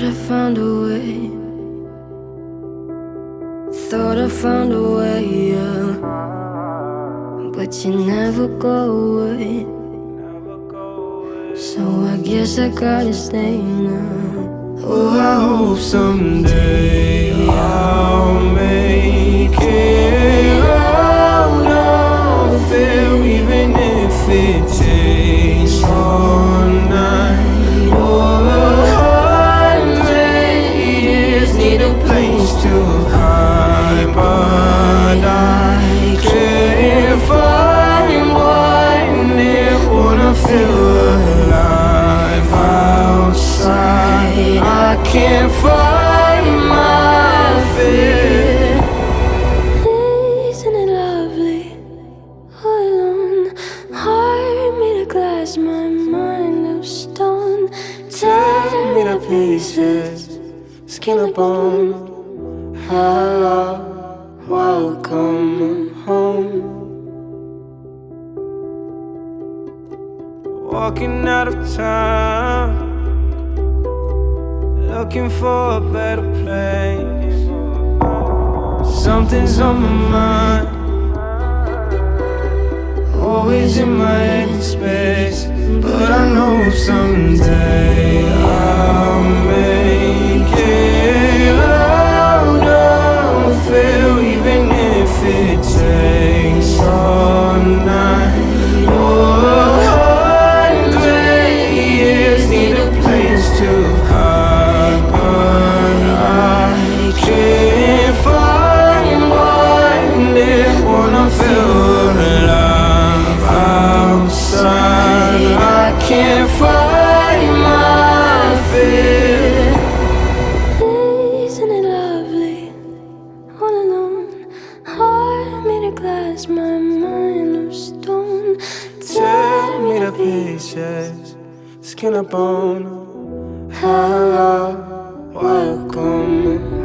Thought I found a way. Thought I found a way, yeah. But you never go away. So I guess I gotta stay now. Oh, I hope someday I'll make it out of here, even if it takes my mind of stone. Tear me to pieces, skin and bone. Hello, welcome home. Walking out of town, looking for a better place. Something's on my mind, always in my head space. But I know someday I'll make it out of here, even if it takes all night a hundred years. Need a place to hide, I can't find one. They wanna feel of my mind of stone. Tear me to pieces, skin and bone. Hello, welcome